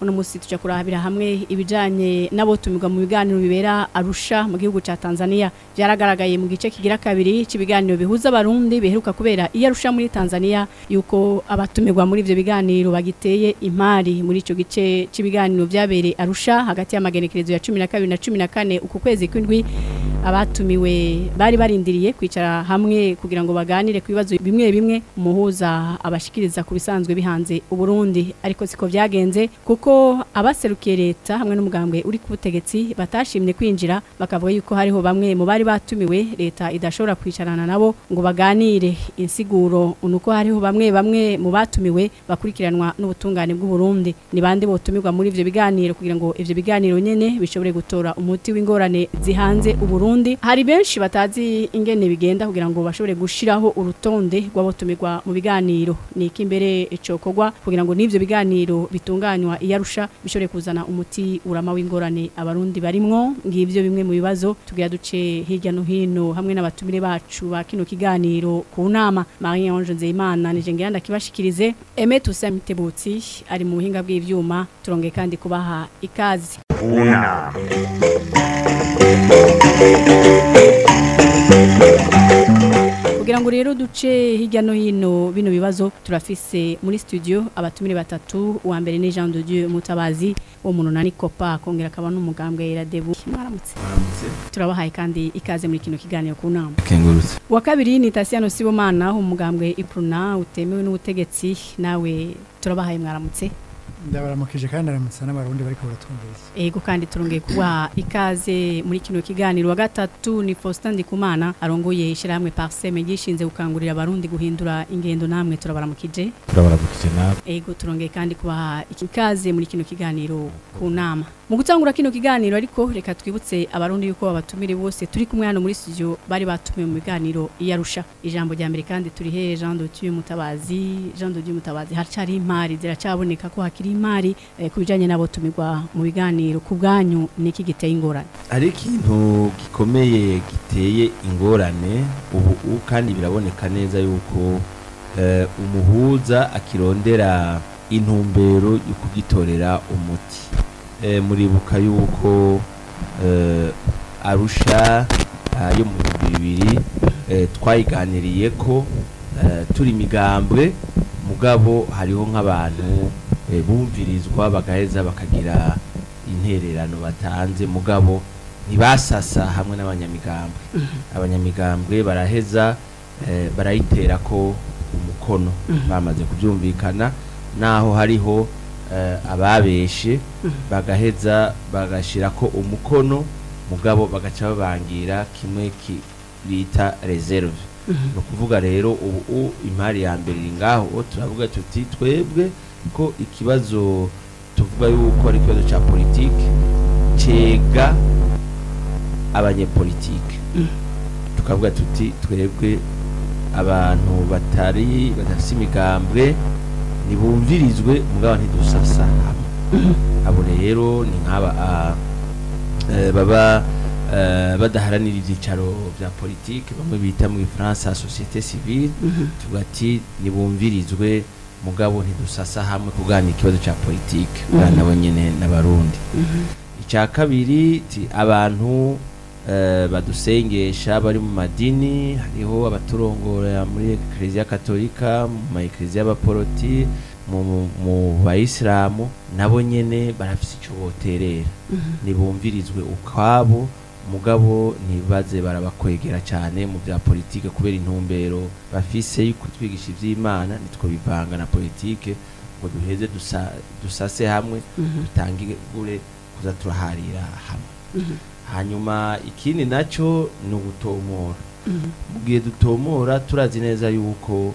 uno munsi tujya kurabira hamwe ibijyanye n'abo tumirwa mu biganiro bibera arusha mu gihugu cya tanzania byaragaragaye mu gice kigira kabiri cy'ibiganiro bihuza abarundi biheruka kubera iyo arusha muri tanzania yuko abatumirwa muri ibyo biganiro bagiteye imari muri icyo gice cy'ibiganiro byabereye arusha hagati y'amagenekerezo ya cumi na kabiri na cumi na kane uku kwezi kw'indwi abatumiwe bari barindiriye kwicara hamwe kugira ngo baganire ku bibazo bimwe bimwe umuhuza abashikiriza ku bisanzwe bihanze uburundi ariko siko byagenze kuko abaserukiye leta hamwe n'umugambwe uri ku butegetsi batashimye kwinjira bakavuga yuko hariho bamwe mu bari batumiwe leta idashobora kwicarana nabo ngo baganire insiguro uko hariho bamwe bamwe mu batumiwe bakurikiranwa n'ubutungane bw'uburundi ni bande botumirwa muri ibyo biganiro kugira ngo ibyo biganiro nyene bishobore gutora umuti w'ingorane zihanze uburundi hari benshi batazi ingene bigenda kugira ngo bashobore gushiraho urutonde rw'abotumirwa mu biganiro ni iki imbere icokogwa kugira ngo n’ibyo biganiro bitunganywa iyarusha bishobore kuzana umuti urama w'ingorane abarundi barimwo ng’ibyo bimwe mu bibazo tugira duce hirya no hino hamwe n'abatumire bacu ba kino kiganiro ku nama Marie Ange Nzeyimana nije ngiyanda kibashikirize Aime Toussaint Mitebutsi ari mu buhinga bw'ivyuma turonge kandi kubaha ikaze una. kugira ngo rero duce hirya no hino bino bibazo turafise muri studio abatumire batatu uwa mbere ni Jean de Dieu mutabazi wo mu nani kopa kongera akaba n'umugambwe iradebu mwaramutse turabahaye kandi ikaze muri kino kiganiro ku nama wa kabiri ni Tasiano Sibomana umugambwe ipruna utemewe n'ubutegetsi nawe turabahaye mwaramutse ndabaramukije kandi aramutse n'abarundi bari kubatumviriza yego kandi turongeye kubaha ikaze muri kino kiganiro wa gatatu ni Faustin Ndikumana arongoye ishyirahamwe Parseme gishinze gukangurira abarundi guhindura ingendo namwe turabaramukije turabaramukije nawe yego turongeye kandi kubaha ikaze muri kino kiganiro ku nama mu gutangura kino kiganiro ariko reka twibutse abarundi yuko babatumire bose turi kumwe hano muri studio bari batumiwe mu biganiro iyarusha ijambo rya mbere kandi turi he Jean Dodieu Mutabazi Jean Dodieu Mutabazi haracari imari ziracaboneka ko hakiri imari eh, ku bijyanye nabo tumirwa mu biganiro ku bwanyu niki giteye ingorane ari ikintu gikomeye giteye ingorane ubu kandi biraboneka neza yuko eh, umuhuza akirondera intumbero yo kugitorera umuti Eh, muribuka yuko eh, arusha eh, yo mu bihumbi bibiri twayiganiriye ko turi imigambwe mugabo hariho nk'abantu bumvirizwa bagaheza bakagira intererano batanze mugabo ntibasasa hamwe n'abanyamigambwe mm-hmm. abanyamigambwe baraheza barayitera ko umukono mm-hmm. bamaze kubyumvikana naho hariho Eh, ababeshe mm-hmm. bagaheza bagashyira ko umukono mugabo bagaca babangira kimwe bita reserve mm-hmm. ni ukuvuga rero ubu imari ya mbere iri ngaho turavuga tuti twebwe ko ikibazo tuvuga yuko ari ikibazo cya politiki cyega abanyepolitiki mm-hmm. tukavuga tuti twebwe abantu batari badafite imigambwe ntibumvirizwe mugabo ntidusasa abo rero ni nk'aba e, baba e, badaharanira ibyicaro bya politiki bamwe bita mu ifaransa sosiyete sivile mhm. tuvuga ati ntibumvirizwe mugabo ntidusasa hamwe kuganira ikibazo cya politiki mhm. nabo nyine n'abarundi mhm. icya kabiri abantu Eh, badusengesha bari mu madini hariho abaturongora muri ekereziya katolika mu ma ekereziya y'abaporoti mu bayisilamu nabo nyine barafite icyo boterera mhm. ntibumvirizwe ukwabo mugabo ntibaze barabakwegera cyane mu bya politiki kubera intumbero bafise yo kutwigisha iby'imana nitwo bivanga na politiki ngo duheze dusase hamwe mhm. dutangire kuza turaharira hamwe mhm. hanyuma ikindi nacyo ni ugutomora mu gihe dutomora turazi neza yuko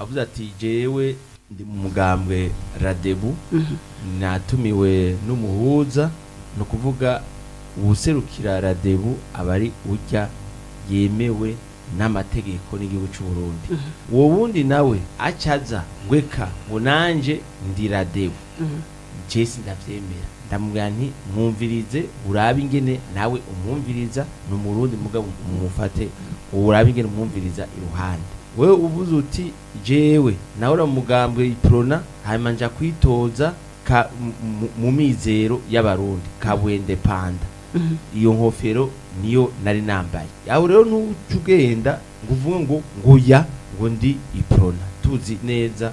avuze ati jyewe ndi mu mugambwe radebu mhm. natumiwe n'umuhuza ni ukuvuga ubuserukira radebu aba ari ujya yemewe n'amategeko n'igihugu cy'u Burundi mhm. uwo wundi nawe acaza gweka ngo nanje ndi radebu jesi ndabyemera ndamubwira nti mwumvirize urabe ingene nawe umwumviriza ni umurundi mugabo umufate urabe ingene umwumviriza iruhande we ubuze uti jewe nawe uramugambwe iprona hanyuma nja kwitoza mu mizero y'abarundi kabwende panda mm-hmm. iyo nkofero niyo nari nambaye yawe rero ntuca ugenda ngo uvuge ngo nguya ngo ndi iprona tuzi neza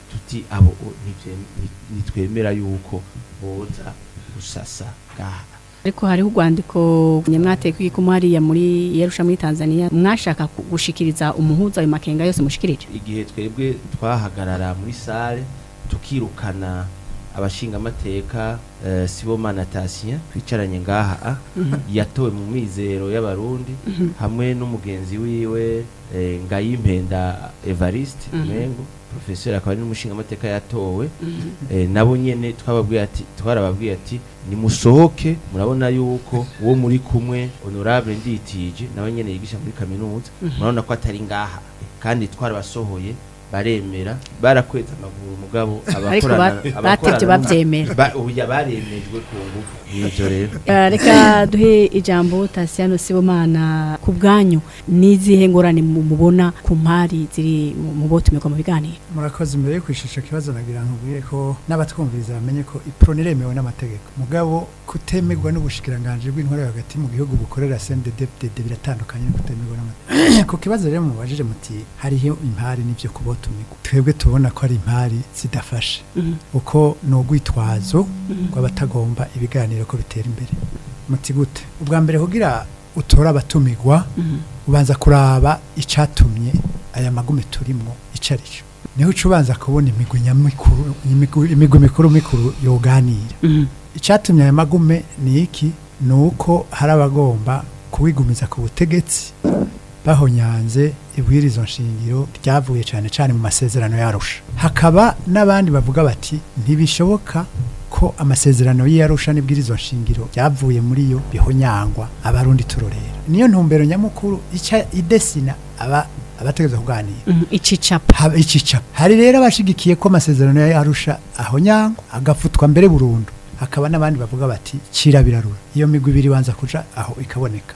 tuti abo ntitwemera yuko boza gusasa ngaha ariko hariho urwandiko nyamwateye ko hariya muri yerusha muri tanzania mwashaka gushikiriza umuhuza ayo makenga yose mushikirije igihe twebwe twahagarara muri sale tukirukana abashingamateka eh, sibomana tasiya twicaranye ngaha mhm. yatowe mu mizero y'abarundi mhm. hamwe n'umugenzi wiwe eh, ngayimpenda evariste mhm. mengo professeur akaba ari n'umushinga amateka yatowe mm-hmm. eh, nabo nyene twababwiye ati twarababwiye ati nimusohoke murabona yuko uwo muri kumwe honorable nditije nawe nyene yigisha muri kaminuza mm-hmm. murabona ko atari ngaha kandi twarabasohoye baremera barakweza amaguru mugabo abakorana batavye bavyemera uya baremejwe ku nguvu n'ivyo rero eh, reka duhe ijambo Tasiano Sibomana ku bwanyu nizihe ngorane mubona ku mpari ziri mu botumirwa mu biganiro murakoze imbere yo kwishishika kibazo nagira nkubwiye ko n'abatwumviriza bamenye ko iproniremewe n'amategeko mugabo kutemerwa n'ubushikiranganje bw'intware hagati mu gihugu bukorera CNDD biratandukanye no kutemerwa n'amategeko ku kibazo rero mubajije muti hariho impari nibyo kubona twebwe tubona ko ari impari zidafashe mm-hmm. uko ni ugwitwazo mm-hmm. rw'abatagomba ibiganiro ko bitera imbere muti gute ubwa mbere kugira utore abatumirwa mm-hmm. ubanza kuraba icyatumye aya magume turimo icyo ari cyo niho uca ubanza kubona imigwi mikuru mikuru yoganira icyatumye aya magume ni iki ni uko hari abagomba kuwigumiza ku butegetsi bahonyanze ibwirizo nshingiro ryavuye cyane cyane mu masezerano yarusha hakaba n'abandi bavuga bati ntibishoboka ko amasezerano y'iyarusha n'ibwirizo nshingiro byavuye muri yo bihonyangwa abarundi turorera niyo ntumbero nyamukuru icya idesina aba abategereza kuganira mm, ikicapa ikicapa hari rero abashigikiye ko amasezerano ya arusha ahonyangwa agafutwa mbere burundu hakaba n'abandi bavuga bati kira birarura iyo migwi ibiri ibanza kuca aho ikaboneka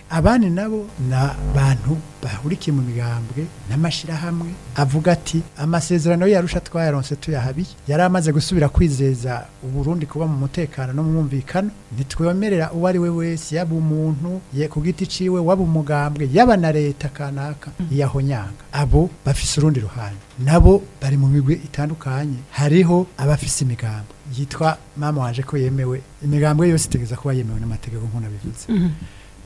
abandi nabo na bantu bahurikiye mu migambwe n'amashyirahamwe avuga ati amasezerano yarusha twayaronse tuyahabiye yari amaze gusubira kwizeza uburundi kuba mu mutekano no mu mwumvikano ntitwemerera uwo ari we wese yaba umuntu ye ku giti ciwe waba umugambwe yaba na leta kanaka Mm-hmm. y'aho nyanga abo bafise urundi ruhande nabo bari mu migwi itandukanye hariho abafise imigambo yitwa mama waje ko yemewe imigambo yose itegeza kuba yemewe n'amategeko nk'uko nabivuze mm-hmm.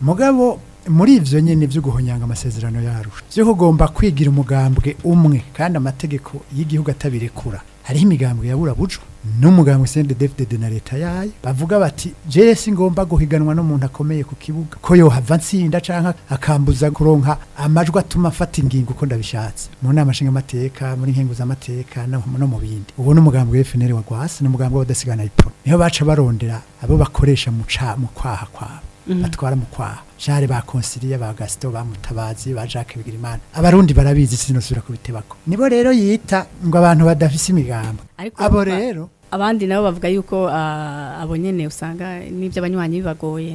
mugabo muri ivyo nyene vyo guhonyanga amasezerano yarusha vyo kugomba kwigira umugambwe umwe kandi amategeko y'igihugu atabirekura hariho imigambwe yabura bujo n'umuganga Usende David na leta yayo bavuga bati jere singomba guhiganwa n'umuntu akomeye ku kibuga ko yohava nsinda canka akambuza kuronka amajwi atuma afata ingingo uko ndabishatse mu nama nshinga amateka muri nkingo z'amateka no mu bindi ubu n'umugambwe wa FNL wa Gwasi n'umugambwe wa Dasigana Ipro niho baca barondera abo bakoresha mu mu kwaha kwabo Mhm. batwara mu kwa ba konsiliya ba gasito ba mutabazi ba jacques bigirimana abarundi barabizi ku kubitebako nibo rero yita ngo abantu badafise imigambo abo rero abandi nabo bavuga yuko ah, abo nyene usanga n'ivy'abanywanyi bibagoye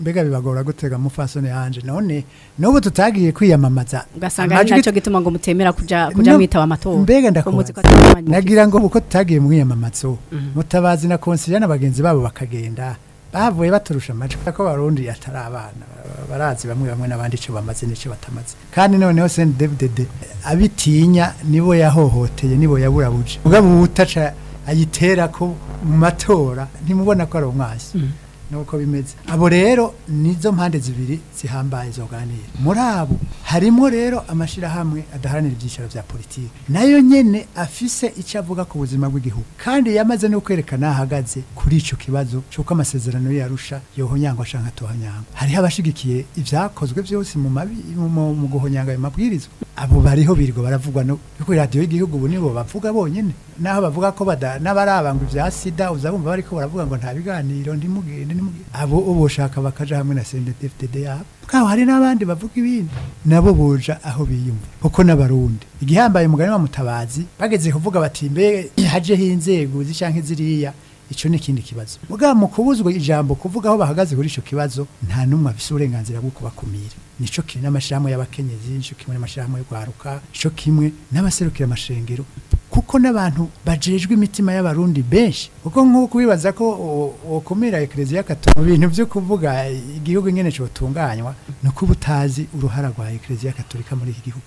mbega bibagora gutega mufasone yanje none n'ubu tutagiye kwiyamamaza ugasanga ari nacyo gituma ngo mutemera kuja kuja mwitaba amatora mbega ndakomuzi nagira ngo uko tutagiye mwiyamamazo mhm. mutabazi na konsiliya na bagenzi babo bakagenda bavuye baturusha amacupa ko barundi atari abana barazi bamwe bamwe n'abandi icyo bamaze n'icyo batamaze kandi noneho senti devidede abitinya nibo yahohoteye nibo yaburabuje ubwo butaca ayitera ko mu matora ntimubona ko ari umwansi mm. nuko bimeze abo rero nizo mpande zibiri zihambaye zoganira muri abo harimo rero amashyirahamwe adaharanira ibyiciro bya politiki nayo nyene afise icyo avuga ku buzima bw'igihugu kandi yamaze no kwerekana ahagaze kuri icyo kibazo cy'uko amasezerano yarusha yohonyangwa canke atohonyangwa hariho abashigikiye ibyakozwe byose mu mabi mu guhonyanga ayo mabwirizwa abo bariho birirwa baravugwa no kuri radio y'igihugu ubu nibo bavuga bonyine naho bavuga ko bada n'abaraba ibya sida uzabumva bariko baravuga ngo nta biganiro ndimugende abo ubushaka bakaja hamwe na CNDD-FDD yabo kaho hari n'abandi bavuga ibindi nabo boja aho biyumva kuko n'abarundi igihambaye umugani wa mutabazi bageze kuvuga bati mbe hajeho inzego zishanke ziriya icyo ni ikindi kibazo mugabo mu kubuzwa ijambo kuvuga aho bahagaze kuri icyo kibazo nta n'umwe afite uburenganzira bwo kubakumira nicyo kimwe n'amashyirahamwe y'abakenyezi nicyo kimwe n'amashyirahamwe yo kwaruka nicyo kimwe n'abaserukira amashengero kuko n'abantu bajejwe imitima y'abarundi benshi kuko nk'uko wibaza ko wakumira ekereziya katolika mu bintu byo kuvuga igihugu nyine cyotunganywa ni uko uba utazi uruhara rwa ekereziya katolika muri iki gihugu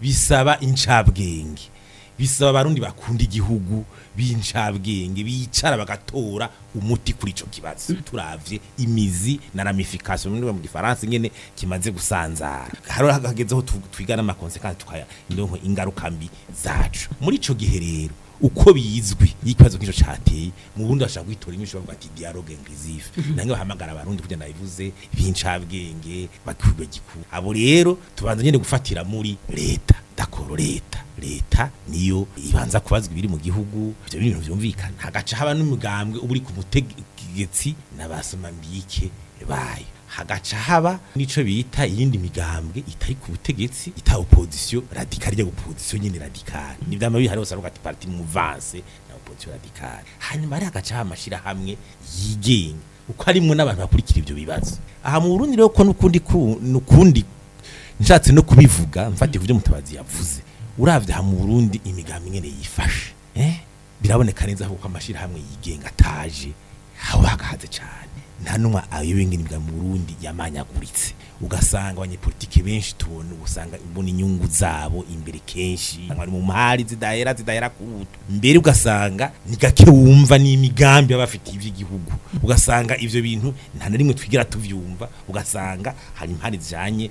bisaba incabwenge bisaba abarundi bakunda igihugu b'incabwenge bicara bagatora umuti kuri icyo kibazo mm. turavye imizi na ramification muri mu gifaransa nyene kimaze gusanzara haro hagagezeho twigana amakonsekansi tukaya ingaruka mbi zacu muri icyo gihe rero uko bizwi ikibazo nk'icyo cyateye mu burundi ashaka kwitora inyinshi bavuga ati dialogue inclusive mhm. nange bahamagara abarundi kugira nabivuze bincabwenge bakubwe giku abo rero tubanza nyene gufatira muri leta dakoro leta leta niyo ibanza kubazwa ibiri mu gihugu ibyo bintu byumvikana hagaca haba n'umugambwe uburi ku mutegetsi n'abasoma bayo hagaca haba n'ico bita iyindi migambwe itari ku butegetsi ita opposition radicale ya opposition nyine radicale nivyama bihari hose arugati parti mouvance na opposition radicale hanyuma ari hagaca hamashira hamwe yigenga uko harimo n'abantu bakurikira ivyo bibazo aha mu Burundi rero ko nukundi nukundi nshatse no kubivuga mfatiye kuvyo mutabazi yavuze uravye ha mu Burundi imigambi nyene yifashe eh biraboneka neza ko amashira hamwe yigenga taje hawa hagahaze cyane nta n'umwe abibengenibwa mu Burundi yamanyaguritse ugasanga abanyepolitike benshi tubona usanga imbona inyungu zabo imbere kenshi bari mu mahari zidahera zidahera ku buto mbere ugasanga ni gake wumva n'imigambi baba iby'igihugu ugasanga ibyo bintu nta na rimwe twigira tubyumva ugasanga hari impari zijyanye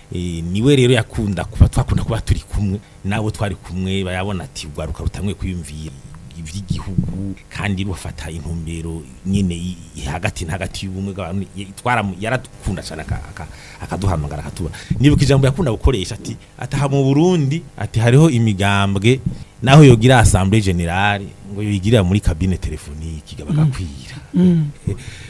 e, e, niwe rero yakunda kuba twakunda kuba turi kumwe nabo twari kumwe bayabona ati gwaruka rutamwe kwiyumvira ivy'igihugu kandi rufata intumbero nyine hagati na hagati y'ubumwe bw'abantu itwara yaradukunda cyane akaduhamagara akatuba nibuka ijambo yakunda gukoresha ati ataha mu Burundi ati hariho imigambwe naho yogira assemblée générale ngo yogira muri cabine telefonique bagakwira mm. mm.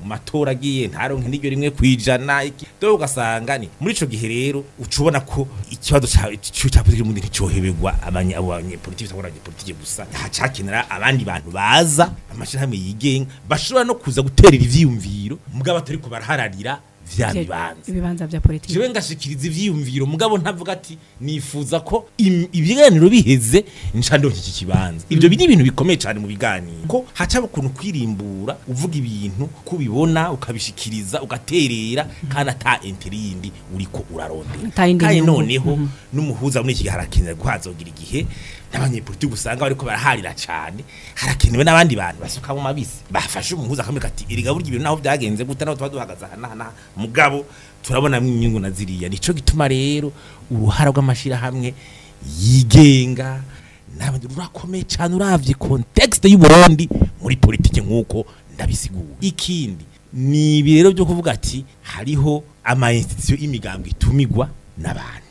mu matora agiye ntaronke n'iryo rimwe ku ijana dore ugasanga ni muri icyo gihe rero uca ubona ko ikibazo cya politiki y'umundi nticyohebegwa abanyapolitiki cyangwa abanyapolitiki gusa hacakenera abandi bantu baza amashyirahamwe yigenga bashobora no kuza guterera ibyiyumviro mugabo atari ko barahararira vya bibanza ibibanza bya politiki jewe ngashikiriza ivyiyumviro mugabo ntavuga ati nifuza ko ibiganiro biheze ncando iki kibanza mm. ibyo biri ibintu bikomeye cyane mu biganiro ko hacaba ukuntu kwirimbura uvuga ibintu kubibona ukabishikiriza ugaterera mm. kandi ata interi yindi uriko urarondera kandi noneho mm-hmm. n'umuhuza muri iki gihe harakenera guhazogira igihe n'abanyepolitiki usanga bariko baraharira cyane harakenewe n'abandi bantu basuka mu mabisi bafashe umuhuza akamwe ati iriga burya ibintu naho byagenze gute naho tuba duhagaze aha n'aha mugabo turabona inyungu na ziriya nico gituma rero uruhara rw'amashirahamwe yigenga n'abandi rurakomeye cyane uravye contexte y'uburundi muri politiki nk'uko ndabisigura ikindi ni ibi rero byo kuvuga ati hariho ama institution y'imigambi itumigwa n'abantu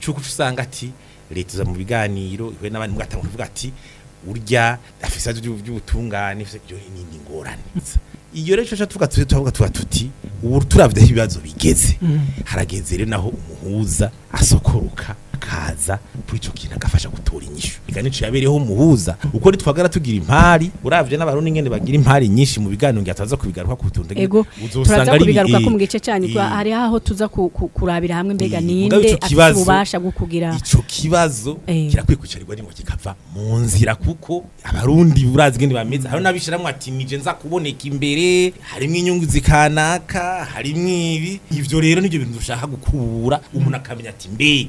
cy'uko usanga ati leta iza mu biganiro ihuye n'abandi mugatanga uvuga ati urya afisa by'ubutungane ni ingorane iyo rero cyose tuvuga turi tuvuga tuba tuti ubu turavye ibibazo bigeze mm. harageze rero naho umuhuza asokoroka akaza kuri ico kintu agafasha gutora inyishu igani nico yabereyeho umuhuza uko ritwagara tugira impari uravye n'abarundi ngene bagira impari nyinshi mu biganiro ngiyataza kubigaruka ku tuntu ego turaza kubigaruka ko mu gice hari aho tuza kurabira hamwe mbega ninde ubasha gukugira ico kibazo eh. kirakwikicarirwa nimo kikava mu nzira kuko abarundi burazi ngene bameze hari nabishiramwe ati nije nza kuboneka imbere harimo inyungu zikanaka harimo ibi ibyo rero nibyo bintu dushaka gukura umuntu akamenya ati mbe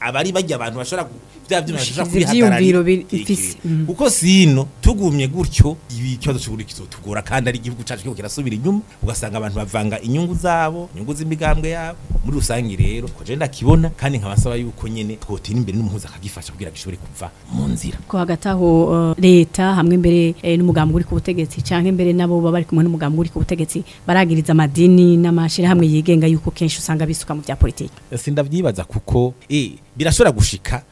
abari bajya abantu bashora bya byuma bashora kwihagararira mm. uko sino tugumye gutyo ikibazo cy'uburi kizotugora kandi ari igihugu cyacu cyo kirasubira inyuma ugasanga abantu bavanga inyungu zabo inyungu z'imigambwe yabo muri rusange rero ko je ndakibona kandi nkabasaba yuko nyine twotira imbere n'umuhuza akagifasha kugira gishobore kuva mu nzira ko hagati aho uh, leta hamwe mbere eh, n'umugambi uri ku butegetsi cyangwa imbere nabo baba bari kumwe n'umugambi uri ku butegetsi baragiriza amadini n'amashira yigenga yuko akenshi usanga bisuka mu bya politiki eh, sindabyibaza kuko eh, birashobora gushika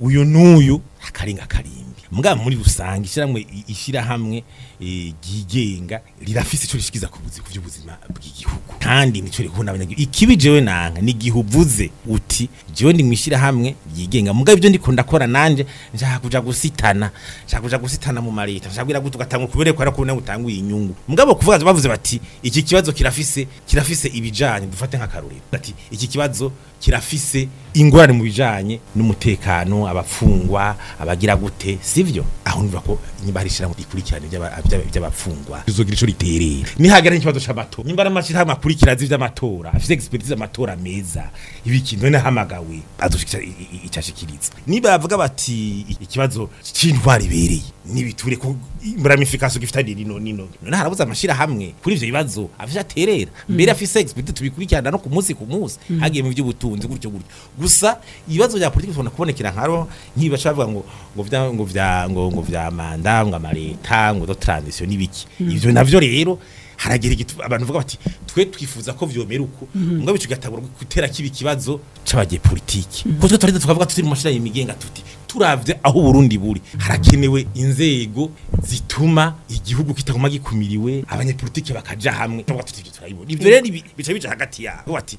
uyu n'uyu akarenga karinga mbwa muri rusange ishyirahamwe ishyirahamwe e, ryigenga rirafise icyo rishikiza ku by'ubuzima bw'igihugu kandi nicyo rihuna abanyagihugu ikibi jewe nanga nigihuvuze uti jewe mu ishyirahamwe ryigenga mbwa ibyo ndikunda ndakora nanje nshaka kuja gusitana nshaka kuja gusitana mu mareta nshaka gutu gatangwa kubereka ara kubona gutanguye inyungu mbwa kuvuga bavuze bati iki kibazo kirafise kirafise ibijanye dufate nka karuriro ati iki kibazo kirafise ingorane mu bijanye n'umutekano abafungwa abagira gute sivyo aho nvuga ko inyibarishira mu ikurikirane by'abafungwa bizogira ico riterera nihagara n'ikibazo c'amatora nimba n'amashira amakurikirazi vy'amatora afise expertise amatora meza ibiki none hamagawe azoshikira icashikiriza niba bavuga bati ikibazo c'intwari bereye nibiture ko muramifikasi gifitanye nino nino none harabuze amashira kuri ivyo bibazo afisha aterera mm. mbere afise expect tubikurikirana no ku munsi ku munsi mm. hagiye mu by'ubutunzi gutyo gutyo gusa ibibazo bya politiki tubona kubonekera nkaro nkiba cavuga ngo ngo vya ngo vya ngo ngo vya manda ngo amareta ngo do transition nibiki mm. ivyo navyo rero haragera igitu abantu bavuga bati twe twifuza ko vyomera uko mm-hmm. ngo bicu gatagura gutera kibi kibazo c'abagiye politiki ko twe mm-hmm. twarinde tukavuga tuti mu mashira y'imigenga tuti turabye aho Burundi buri harakenewe inzego zituma igihugu kitaguma gikumiriwe abanyepolitike bakaja hamwe no batutije turayibona ivyo rero bica bica hagati yabo ati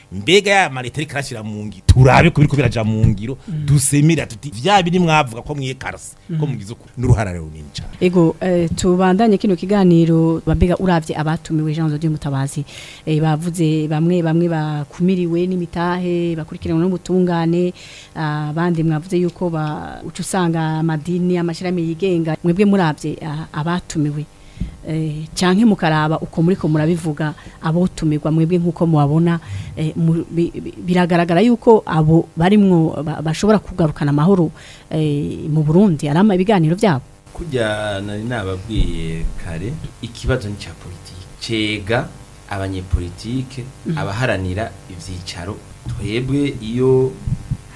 mbega ya mareta ari karashira mu ngiro turabe kubiri ko biraja mu ngiro dusemira tuti vya biri mwavuga ko mwikarasa ko mugize uko n'uruharare runini cyane ego eh, tubandanye kino kiganiro bambega uravye abatumiwe Jean Zodiyo mutabazi eh, bavuze bamwe bamwe bakumiriwe n'imitahe bakurikiranwe n'ubutungane ah, abandi mwavuze yuko ba ucusanga amadi ni amashyirahamwe yigenga mwebwe murabye abatumiwe e, cyane mukaraba uko muri ko murabivuga abotumirwa mwebwe nk'uko mubabona e, biragaragara yuko abo barimwo bashobora kugarukana amahoro e, mu burundi arama ibiganiro byabo kujya nari nababwiye kare ikibazo ni cya politiki cega abanyepolitike mm. abaharanira ibyicaro twebwe iyo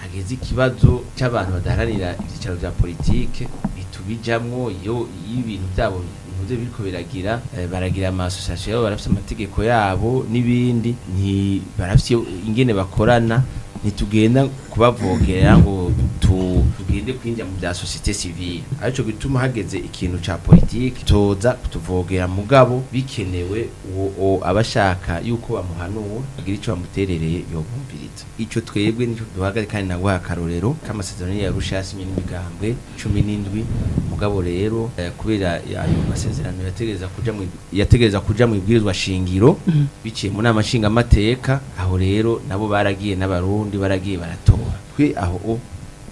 hageze ikibazo cy'abantu badaharanira ibyicaro bya politike bitubijamwo iyo ibintu byabo ntuze biriko biragira eh, baragira amasosiyasiyo yabo barafite amategeko yabo n'ibindi nti barafite ingene bakorana ntitugenda kubavogera ngo tugire kwinjya mu bya societe civile ariko bituma hageze ikintu cya politiki toza kutuvogera mugabo bikenewe uwo abashaka yuko bamuhanura agira icyo bamuterereye yobumviriza ico twebwe nico duhagaze kandi nagwa akarorero k'amasezerano ya rushasi n'imigambwe n’indwi mugabo rero eh, kubera ayo masezerano yategereza kujya mu yategereza kuja mu ibwirizwa shingiro mm-hmm. biciye mu nama nshinga amateka aho rero nabo baragiye n'abarundi baragiye baratora twe aho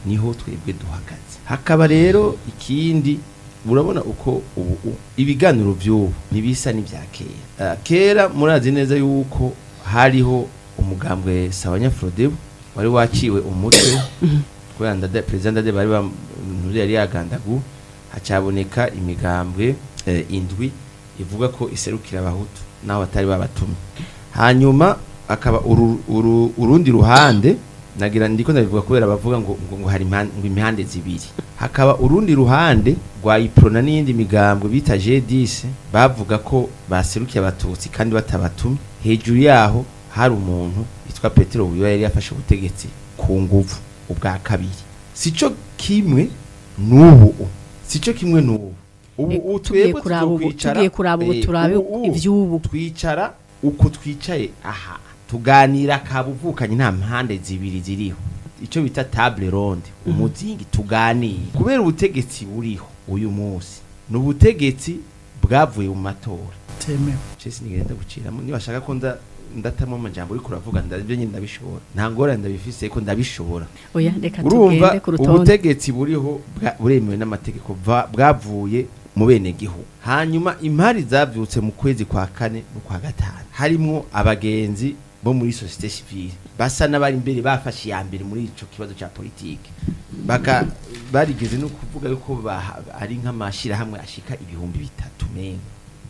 niho twebwe duhagaze hakaba rero ikindi urabona uko ubu ibiganiro by'ubu ntibisa n'ibya kera ah, kera murazi neza yuko hariho umugambwe Sabanyafurodebu wari waciwe umutwe kubera ndade perezida ndade bari bamuri yari yagandagu hacaboneka imigambwe eh, indwi ivuga ko iserukira abahutu n’abatari batari babatumye hanyuma akaba urundi ruhande nagira ndiko ndabivuga kubera bavuga ngo ngo hari ngo imihande zibiri hakaba urundi ruhande rwa iprona n'iyindi migambwe bita g bavuga ko baserukiye abatutsi kandi batabatumye hejuru yaho hari umuntu yitwa Petero Buyoya yari yafashe ubutegetsi ku nguvu ubwa kabiri sico kimwe n'ubu sico kimwe n'ubu ubu eh, twebwe kuraba ubu eh, turabe ivyubu twicara uko twicaye aha tuganira kabuvukanye nta mpande zibiri ziriho icyo bita table ronde mm. umuzingi tuganira kubera ubutegetsi buriho uyu munsi ni ubutegetsi bwavuye mu matora temewe cese nigenda guciramo niba ashaka ko nda ndatamo amajambo uriko uravuga ndabyo nyine ndabishobora nta ngorane ndabifise ko ndabishobora oya ubutegetsi buriho buremewe n'amategeko bwavuye mu bene gihugu hanyuma imari zabyutse mu kwezi kwa kane no kwa gatanu harimo abagenzi bo muri société civile basa n'abari imbere bafashe ya mbere muri icyo kibazo cya politiki baka barigeze no kuvuga yuko ari nk’amashyirahamwe hamwe ashika ibihumbi bitatu mengo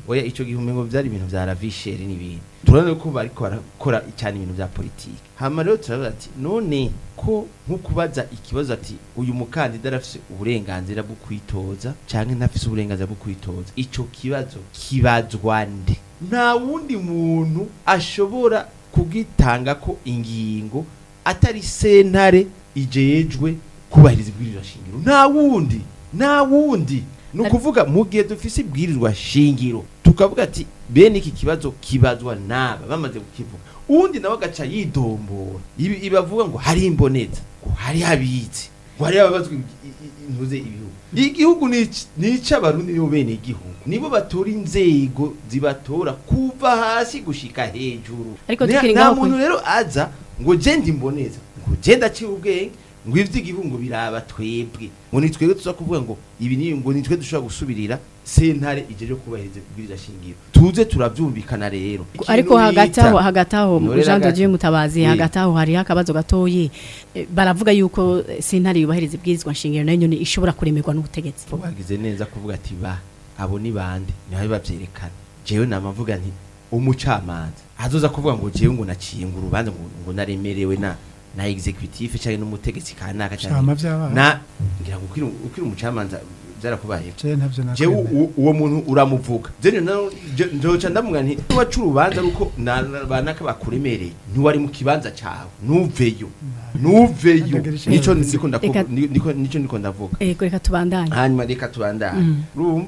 oya icyo gihumbi ngo byari ibintu vya ravisheri n'ibintu turabona yuko bariko barakora cyane ibintu bya politiki hama rero turavuga ati none ko nko kubaza ikibazo ati uyu mukandida arafise uburenganzira bwo kwitoza cyangwa ntafise uburenganzira bwo kwitoza icyo kibazo kibazwa nde nta wundi muntu ashobora kubwitanga ko ingingo atari sentare igejwe kubahiriza ibwirizwa shingiro nta wundi nta wundi ni ukuvuga mu gihe dufise ibwirizwa shingiro tukavuga ati bene iki kibazo kibazwa naba bamaze kukivuga uwundi nawe agaca yidombora ibavuga ngo hari imbonetse ngo hari habitse wareba bazwi ntuze hmm. ibihugu igihugu nica abarundi nibo bene igihugu nibo batora inzego zibatora kuva hasi gushika hejuru nta muntu rero aza ngo genda imboneza ngo genda aciye ubwenge ngo iby'igihugu biraba twebwe ngo ni twebwe tuza kuvuga ngo ibi ngo ni twe dushobora gusubirira sentare ije yo kubahiriza kubwiriza shingiro tuze turabyumvikana rero ariko hagati aho hagati aho Jean de Dieu mutabazi eh. hagati aho hari akabazo gatoyi eh, baravuga yuko eh, sentare yubahiriza ibwirizwa shingiro nayo nyone ishobora kuremerwa n'ubutegetsi bagize neza kuvuga ati ba abo ni bande niho babyerekana jewe namavuga nti umucamanza azoza kuvuga ngo jewe ngo naciye urubanza ngo naremerewe na na executive cyangwa n'umutegetsi kanaka cyane na ngira ngo ukiri umucamanza byarakubayeho jewe uwo muntu uramuvuga je ndamubwira nti wacu urubanza ruko banaka bakuremereye ntiwari mu kibanza cawe nuveyo nuveyo nico ndiko ndako ndavuga reka tubandanye hanyuma reka tubandanye mm.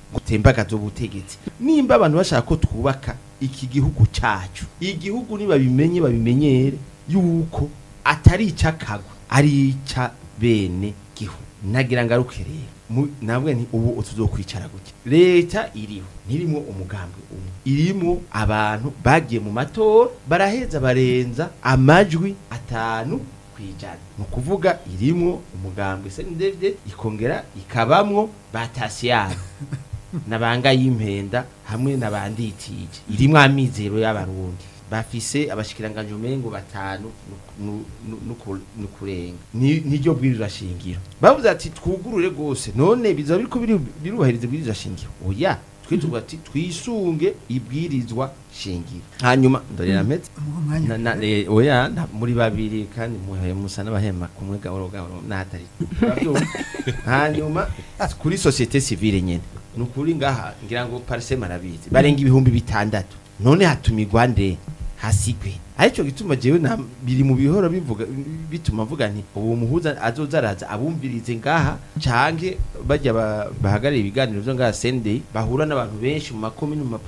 ngo utembagaze ubutegetsi nimba abantu bashaka ko twubaka iki gihugu cyacu igihugu nibabimenye babimenyere yuko atari icy'akagwa ari icya bene gihugu nagira ngo aruke rero nabwo ni ubu kwicara gutya leta iriho ntirimo umugambi umwe irimo abantu bagiye mu matora baraheza barenza amajwi atanu ku ijana ni ukuvuga irimo umugambi senidevide ikongera ikabamwo batasiyano n'abanga y'impenda hamwe n'abanditije irimo amizero y'abarundi bafise abashikiranganje umengo batanu no kurenga niryo bwirira shingiro bavuze ati twugurure rwose none biza biriko birubahiriza bwirira shingiro oya twituvuga ati twisunge ibwirizwa shingiro hanyuma ndorera mpetse mm. oya muri babiri kandi eh, musa n'abahema kumwe gahoro gahoro n'ahatari hanyuma kuri societe civile nyene nukuri ngaha ngira ngo parsema arabizi barenga ibihumbi bitandatu none hatumigwa nde hasigwe aricyo gituma jewe na biri mu bihora bivuga bituma avuga nti uwo muhuza azoza araza abumvirize ngaha canke bajya bahagarariye ibiganiro byo ngaha Sunday bahura n'abantu benshi mu makomune mu ma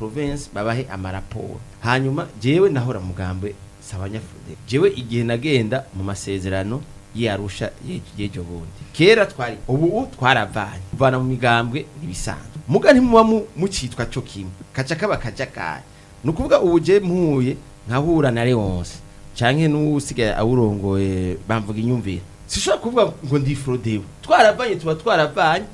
babahe amaraporo hanyuma jewe nahora mugambwe sabanyafude jewe igihe nagenda mu masezerano yarusha yejo bundi kera twari ubu twaravanye kuvana mu migambwe ntibisanzwe muga ntimuba mucitwa cyo kimwe kaca kaba kajagari ni ukuvuga ubu je nkahura na Leonce canke n'usigaye awurongoye bamvuga inyumvire sishobora kuvuga ngo ndi Frodebu twaravanye tuba twaravanye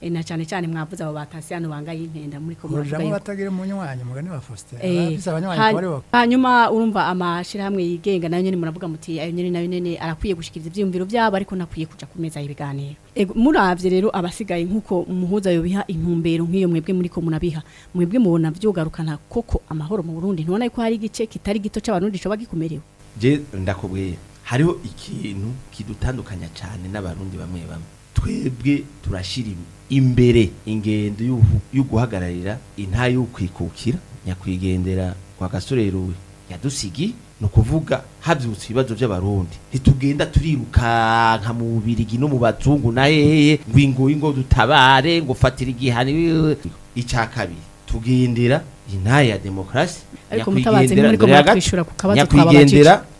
na cyane cyane mwavuze abo batasi hano bangaye impenda muri ko muravuga batagira mu nywanyu mugani wa Faustin abafise eh, abanywanyu bari bako hanyuma urumva amashyirahamwe hamwe yigenga nayo nyene muravuga muti ayo nyene nayo nyene arakwiye gushikiriza ivyumviro byabo ariko nakwiye kuja kumeza ibiganiro eh, muravye rero abasigaye nkuko muhuza yo intumbero nk'iyo mwebwe muri ko munabiha mwebwe mubona vyogarukana koko amahoro mu Burundi ntubona yuko hari igice kitari gito c'abarundi coba gikomerewe ndakubwiye hariho ikintu kidutandukanya cyane n'abarundi bamwe bamwe twebwe turashyira imbere ingendo yo guhagararira inta y'ukwikukira nyakwigendera kwa gasoreruwe yadusigi ni ukuvuga habyutse ibibazo by'abarundi ntitugenda turirukanka mu bubirigi no mu batungu na hehe ngo ingoyi ngo dutabare ngo fatira igihano icya kabiri tugendera intayo ya demokarasi nyakwigendera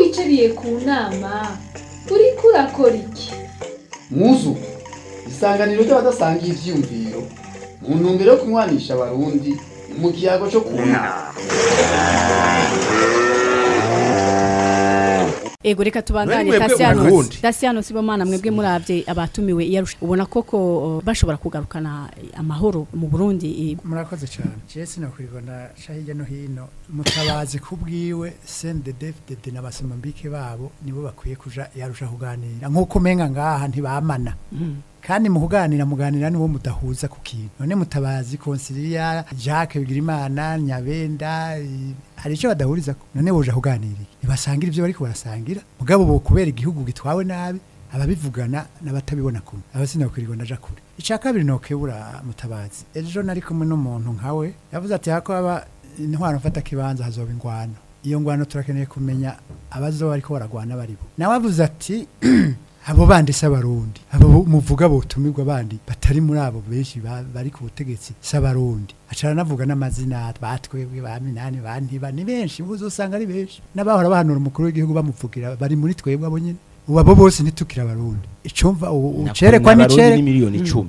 wicariye ku nama uri kurakora iki muzu isanganiro ry'abadasangiye ibyiyumviro mu ntumbero yo kunywanisha abarundi mu kiyago cyo kunywa ego reka tubangane tasiyano sibomana mwebwe murabye abatumiwe iyarusha ubona koko bashobora kugarukana amahoro mu Burundi murakoze cyane Jesse nakwirwa na shahija no hino mutabazi kubwiwe CNDD-FDD n'abasemambike babo nibo bakwiye kuja yarusha kuganira nkuko menga ngaha ntibamana mm. kandi mu kuganira muganira niwo mudahuza ku kintu none mutabazi konsiliya Jacques Bigirimana Nyabenda eh, hari icyo badahuriza none boje kuganirira nibasangira ibyo bari barasangira mugabo bo kubera igihugu gitwawe nabi ababivugana n'abatabibona kumwe abasina kwirigwa ndaja kure icya kabiri nokebura mutabazi ejo nari kumwe n'umuntu nkawe yavuze ati hako aba intwaro mfata kibanza hazoba ingwano iyo ngwano turakeneye kumenya abazoba ariko baragwana baribo nawe avuze ati abo bandi s'abarundi abo muvuga botumirwa bandi batari muri abo benshi bari ku butegetsi s'abarundi acara navuga n'amazina batwebwe ba minani ba ntiba ni benshi usanga ari benshi n'abahora bahanura umukuru w'igihugu bamuvugira bari muri twebwe abo nyene ubu abo bose ntitukire abarundi icumva ucerekwa n'icere mm.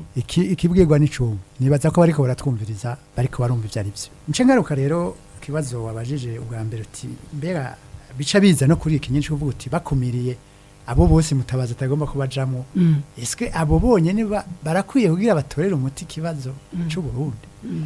ikibwirwa n'icumi nibaza ko bariko baratwumviriza bariko barumva ivyo ari vyo nce ngaruka rero ikibazo wabajije ubwa mbere uti mbega bica biza no kuri iki nyinshi kuvuga uti bakumiriye abo bose mutabazi atagomba kuba ajamo mm. ese abo bonyine barakwiye kugira batorere umuti ikibazo mm. cy'uburundi mm.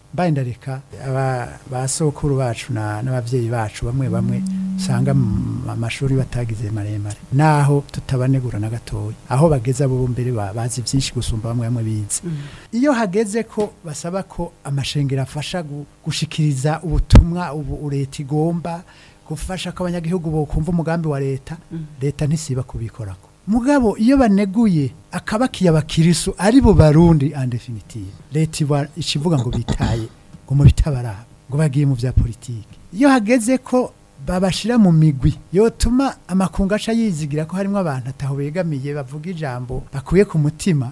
mbaye ndareka ba sokuru bacu n'ababyeyi bacu bamwe bamwe usanga mu batagize maremare naho tutabanegura na gatoya aho bageze abo mbere bazi byinshi gusumba bamwe bamwe bize mm. iyo hageze ko basaba ko amashengero afasha gushikiriza ubutumwa ubu leta igomba gufasha ko abanyagihugu bokumva umugambi wa leta mm. leta ntisiba kubikora mugabo iyo baneguye akabakiye abakirisu ari bo barundi andefinitiye leta iba ikivuga ngo bitaye ngo mu ngo bagiye mu bya politiki iyo hageze ko babashyira mu migwi yotuma amakungu aca yizigira ko harimo abantu ataho begamiye bavuga ijambo bakuye ku mutima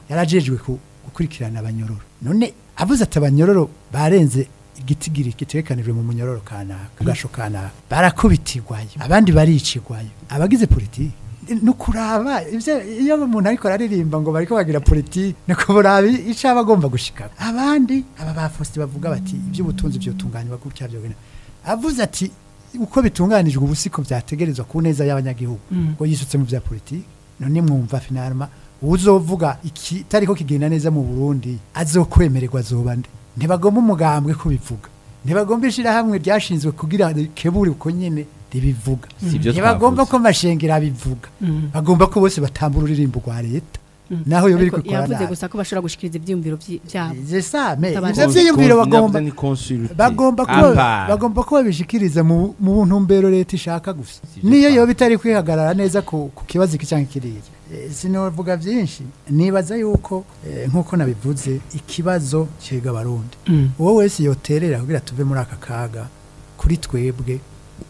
yarajejwe gukurikirana abanyororo none avuze ati abanyororo barenze igitigiri kitekanijwe mu munyororo kanaka ku gasho kanaka barakubitirwayo abandi baricigwayo abagize politiki ni ukuraba iyo umuntu ariko araririmba ngo bari bagira politiki ni ukuraba icyo aba agomba gushikama abandi aba bafosi bavuga bati iby'ubutunzi byotunganywa gutya byogena avuze ati uko bitunganijwe ubusiko byategerezwa ku neza y'abanyagihugu mm. ngo yisutse mu bya politiki none mwumva finalma uzovuga ikitariho kigenda neza mu burundi azokwemererwa zoba nde ntibagomba umugambwe kubivuga ntibagomba ishyirahamwe ryashinzwe kugira rikebure uko nyine ribivuga ntibagomba ko amashengero abivuga mm. bagomba ko bose batambura ururirimbo rwa leta Mm. naho yo biri kukora yavuze gusa ko bashobora gushikiriza ibyumviro byabo je sa me bagomba bagomba ko bagomba ko babishikiriza mu buntu leta ishaka gusa niyo yo bitari kwihagarara neza ku kibazo cyangwa kiriye eh, sinovuga byinshi nibaza yuko eh, nkuko nabivuze ikibazo cyega barundi mm. uwo wese yoterera kugira tuve muri aka kaga kuri twebwe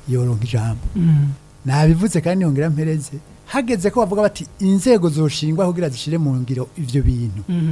yoronka ijambo mm. nabivuze kandi yongera mpereze hageze ko bavuga bati inzego zoshingwa kugira zishyire mu ngiro ibyo bintu mhm.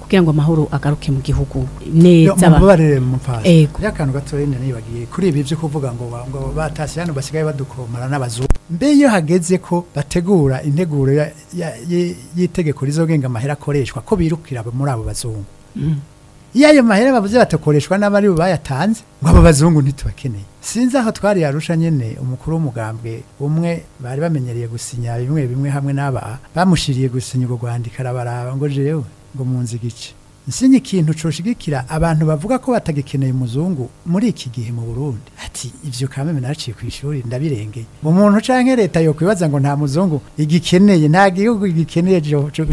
kugira ngo amahoro agaruke mu gihugu neza mubabarire mu mfasi y'akantu gatoya nibagiye kuri ibi byo kuvuga ngo batashye hano basigaye badukomara n'abazungu mbe iyo hageze ko bategura integuro y'itegeko rizogenga amahera akoreshwa ko birukira muri abo bazungu mm. iyo ayo mahera bavuze batakoreshwa n'abari bayatanze ngo abo bazungu ntitubakeneye sinzi aho twari yarusha nyine umukuru w'umugambwe umwe bari bamenyereye gusinya bimwe bimwe hamwe n'aba bamushiriye gusinya urwo rwandiko arabaraba ngo jewe ngo munzi iki nsinye ikintu coshigikira abantu bavuga ko batagikeneye umuzungu muri iki gihe mu Burundi ati ibyo kameme naciye ku ishuri ndabirengeye umuntu cyangwa leta yo kwibaza ngo nta muzungu igikeneye nta gihugu igikeneye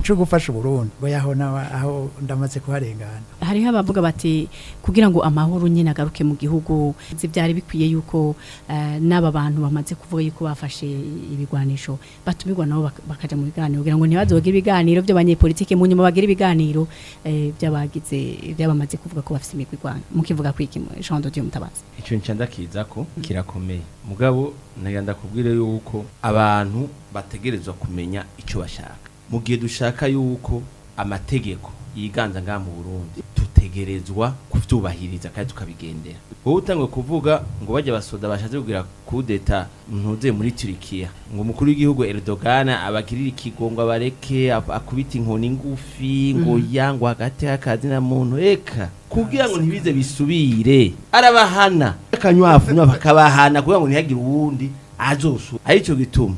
cyo gufasha Burundi ngo yaho nawe aho ndamaze kuharengana hariho abavuga bati kugira ngo amahoro nyine agaruke mu gihugu byari bikwiye yuko eh, n'aba bantu bamaze kuvuga yuko bafashe ibigwanisho batumigwa nabo bakaja mu biganiro kugira ngo ntibazogire ibiganiro by'abanyepolitike mu nyuma bagire ibiganiro eh, by'abagize by'abamaze kuvuga ko bafite imigwi igwana mukivuga ku iki Jean de Dieu Mutabazi icyo nca ndakiza ko mm. kirakomeye mugabo ntagenda kubwire yuko abantu bategerezwa kumenya icyo bashaka mu gihe dushaka yuko amategeko yiganza ngaha mu Burundi dutegerezwa kubyubahiriza kandi tukabigendera wowe utangwe kuvuga ngo bajya basoda bashatse kugira kudeta ntuze muri Turikiya ngo umukuru w'igihugu Erdogan abagirire ikigongo bareke akubita inkoni ngufi ngo mhm. yangwa hagati y'akazina muntu reka kugira ngo ntibize bisubire arabahana akanywafunywa bakabahana kugira ngo ntihagire uwundi azosu aricyo gituma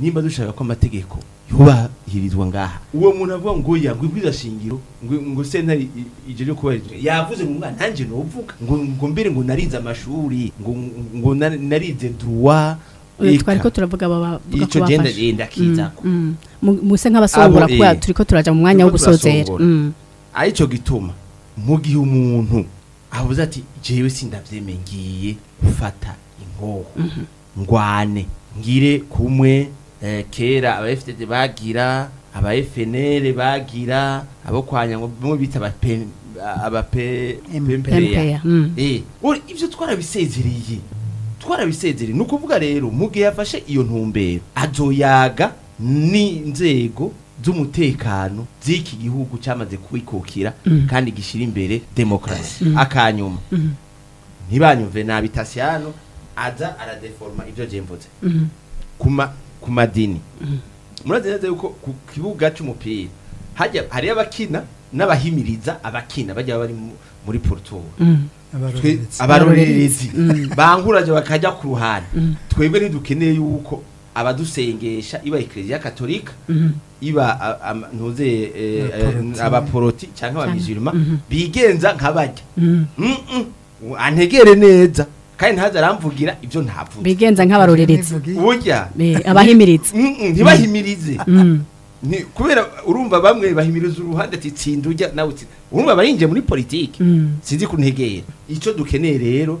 niba dushaka ko amategeko yubahirizwa ngaha uwo muntu avuga ngo yangwe shingiro ngo ngo sentare ijeje kubahirizwa yavuze ngo mwana nanje novuga ngo mbere ngo narinze amashuri ngo ngo narize twari ko turavuga bavuga ko genda genda kizako muse mm, nk'abasohora ko mm. Eh, turi ko turajya mu mwanya wo gusozera arico mm. gituma mu gihe umuntu avuze ati jewe sindavyemeye ngiye gufata inkoho mm-hmm. ngwane ngire kumwe Eh, kera abafitete bagira aba FNL bagira abo kwanya ngo bita abape abape MPR mm. eh uri ivyo twarabisezeriye ni nukuvuga rero mu gihe yafashe iyo ntumbero azoyaga ninzego z'umutekano z'iki gihugu cyamaze kwikukira mm. kandi gishira imbere demokrasi mm. akanyuma ntibanyumve nabitasiano aza aradeforma ivyo je mvuze kuma ku madini murazi neza yuko ku kibuga cy'umupira hariyo abakina n'abahimiriza abakina bajya bari muri porutura abarorerezi banguranye bakajya ku ruhande mm. twebwe ntidukeneye yuko abadusengesha iba ekereziya katolika mm-hmm. iba ntuze e, e, abaporoti cyangwa abamijirima mm-hmm. bigenza nk'abajya mm-hmm. antegere neza kandi ntazi aramvugira ibyo ntavuze bigenza nk'abaroreretse burya abahimiriza mm, mm, ntibahimirize mm. kubera urumva bamwe bahimiriza uruhande ati tsinda ujya nawe urumva barinjiye muri politiki sinzi kuntegera icyo dukeneye rero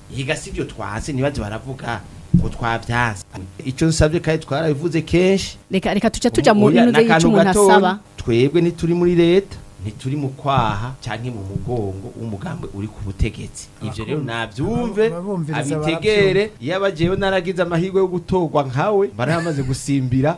yiga sivyo twanse nibaze baravuga ngo twavyanse ico nsavye kandi twarabivuze kenshi reka reka tuca tuja mu bintu vy'icyo umuntu asaba twebwe ntituri muri leta ntituri mu kwaha cyangwa mu mugongo w'umugambi uri ku butegetsi ibyo rero nabyumve abitegere iyo abagiyeho naragize amahirwe yo gutorwa nkawe baramaze gusimbira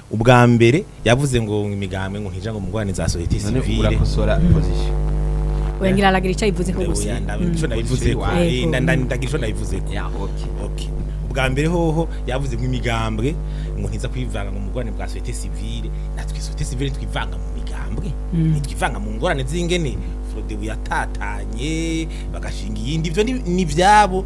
ubwa mbere yavuze ngo imigambwe ngo ntija ngo mugwane za society civile wengira lagira ica ivuze ko gusa ndabivuze ndabivuze ko ndagira ndabivuze ko okay ubwa mbere hoho yavuze ngo imigambwe ngo ntiza kwivanga ngo mugwane bwa societe civile natwe societe civile twivanga mu migambwe ntitwivanga mm. mu ngorane z'ingene forodebu yatatanye bagashinga iyindi ibyo ni ibyabo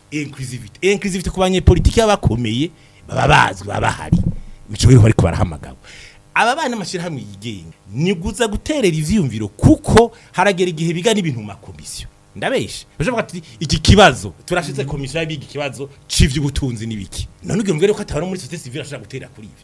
inclusivity inclusivity ku banyepolitiki abakomeye baba bazwi baba hari ico bari kubarahamagabo aba bana amashyirahamwe yigenga niguza guterera ivyiyumviro kuko haragera igihe bigana ibintu mu makomisiyo ndabeshe bishoboka ati iki kibazo turashize komisiyo y'abiga ikibazo c'ivy'ubutunzi n'ibiki none ugiye mbwira ko atabona muri societe civile ashaka gutera kuri ibi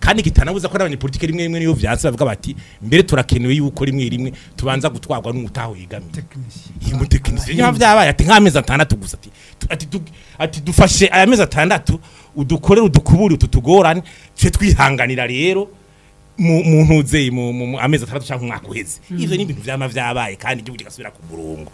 kandi kitanabuza ko n'abanyepolitike rimwe rimwe niyo vyatsi bavuga bati mbere turakenewe yuko rimwe rimwe tubanza gutwarwa n'umutaho yigamiye iyi mutekinisiye niba vyabaye ati nk'amezi atandatu gusa ati ati, dufashe aya mezi atandatu udukorere udukubure ututugorane twe twihanganira rero mu ntuze mu amezi atandatu cyangwa umwaka uheze mm-hmm. ibyo ni ibintu byaba byabaye kandi igihugu kigasubira ku murongo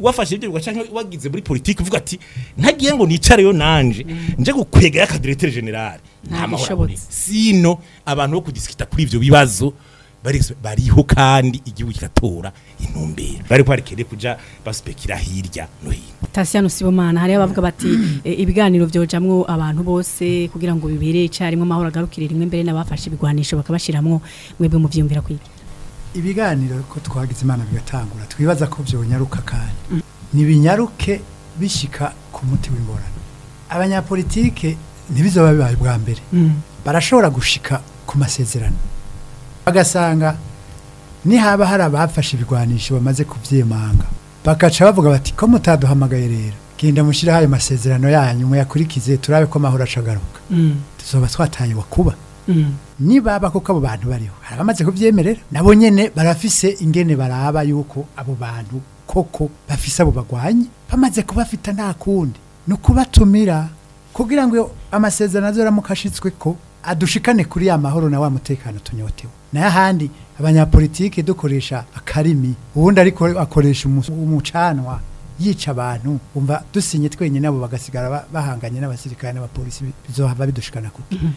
wafashe ibyo bigaca wagize muri politiki uvuga ati ntagiye ngo nicareyo nanje nje gukwega ya cadreteur general nta mahoro sino abantu bo kudiskita kuri ibyo bibazo bariho kandi igihugu kigatora intumbero bari barekere kuja baspekira hirya no hino Tasiano Sibomana hari abavuga bati e, ibiganiro vyojamwo abantu bose kugira ngo bibere icarimwe amahoro agarukire rimwe mbere nabafashe ibigwanisho bakabashiramwo mwebwe mu vyumvira kwiki ibiganiro ko twagize imana bigatangura twibaza ko byonyaruka kandi mm. ntibinyaruke bishika ku muti w'ingorane abanyapolitike ntibizaba bibaye bwa mbere mm. barashobora gushika ku masezerano bagasanga nihaba hari abafashe ibigwanisho bamaze kubyimanga bakaca bavuga bati ko mutaduhamagaye rero genda mushyiraho ayo masezerano yanyu muyakurikize turabe ko amahoro acagaruka mm. tuzoba twataye wakuba mm. nibaba koko abo bantu bariho hari abamaze kubyemerera nabo nyine barafise ingene baraba yuko abo bantu koko bafise abo bagwanye bamaze kubafita nta kundi ni ukubatumira kugira ngo amasezerano azora mukashitswe ko adushikane kuri ya mahoro na wa mutekano tunyotewe naye ahandi abanyapolitiki dukoresha akarimi ubundi ariko akoresha umucanwa yica abantu umva dusinye twenyine abo bagasigara bahanganye n'abasirikare n'abapolisi bizohava bidushikana kuko mm-hmm.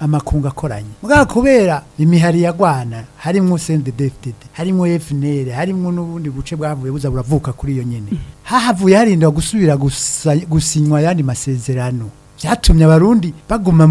amakungu akoranye mugabo kubera imihari ya yagwana harimwo sendedefitede harimo efinere harimo n'ubundi buce bwavuye buza buravuka kuri iyo nyine mm. hahavuye harindwa gusubira gusinywa ayandi masezerano byatumye abarundi baguma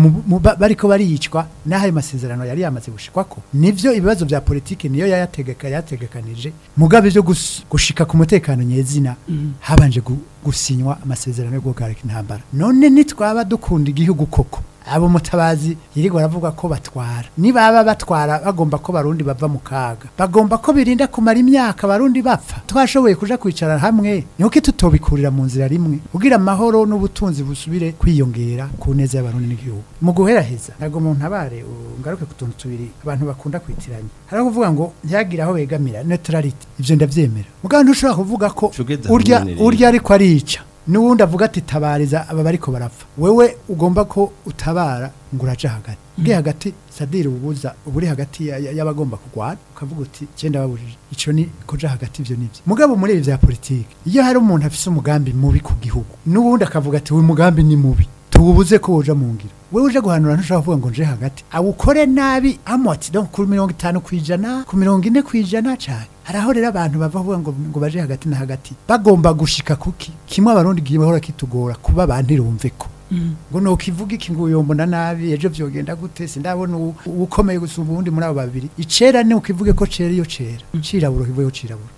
bariko bariyicwa n'aho ayo masezerano yari yamaze ko. nivyo ibibazo bya politiki niyo yayategeka yategekanije mugabe byo gushika ku mutekano nyezina mm. habanje gusinywa amasezerano yo guhagarika intambara none nitwaba dukunda igihugu koko abo mutabazi yirigo baravuga ko batwara baba batwara bagomba ko barundi bava mu kaga bagomba ko birinda kumara imyaka barundi bapfa twashoboye kuja kwicara hamwe niko tutobikurira mu nzira rimwe kugira amahoro n'ubutunzi busubire kwiyongera ku neza y'abarundi n'igihugu mu guheraheza ntabwo umuntu abare oh, ngaruke ku tuntu tubiri abantu bakunda kwitiranya hari kuvuga ngo ntihagire aho begamira neutrality ibyo ndabyemera mugabo ntushobora kuvuga ko urya urya ariko arica n'uwundi avuga ati tabariza aba bariko barapfa wewe ugomba ko utabara ngo uraje hagati mm. ubwe hagati sadire ubuza uburi hagati y'abagomba kugwara ukavuga uti cyenda babujije ico ni koja hagati ivyo nivyo mugabo muri ibi politiki iyo hari umuntu afise umugambi mubi ku gihugu n'uwundi akavuga ati uyu mugambi ni mubi tububuze ko woja mu ngira wewe uje guhanura ntushobora kuvuga ngo nje hagati awukore nabi amoti donc ku mirongo itanu ku ijana ku mirongo ine ku ijana cyane hari aho rero abantu bava bavuga ngo ngo baje hagati na hagati bagomba gushika kuki kimwe abarundi gihe bahora kitugora kuba bantirumve ko mm. ngo ni ukivuga iki ngo uyombona nabi ejo byogenda gute sindabona ukomeye gusumba ubundi muri abo babiri icera ni ukivuge ko cera iyo cera mm. cirabura ukivuge cirabura